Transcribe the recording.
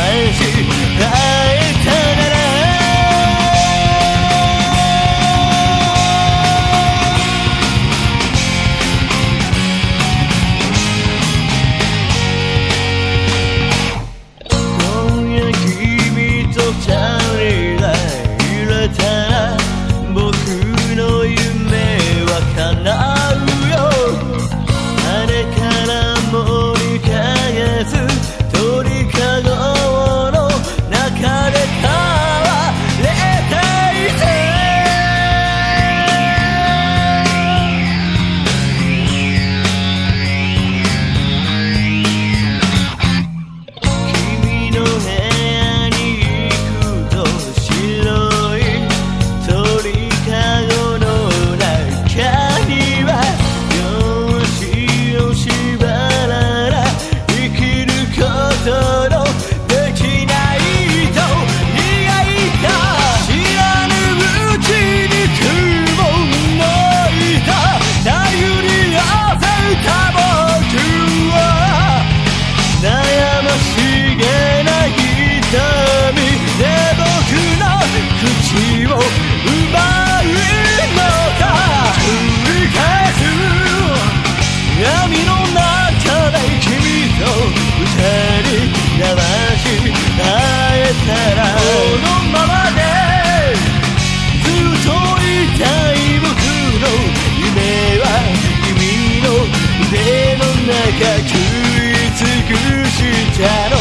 mas Oh が食つくしたの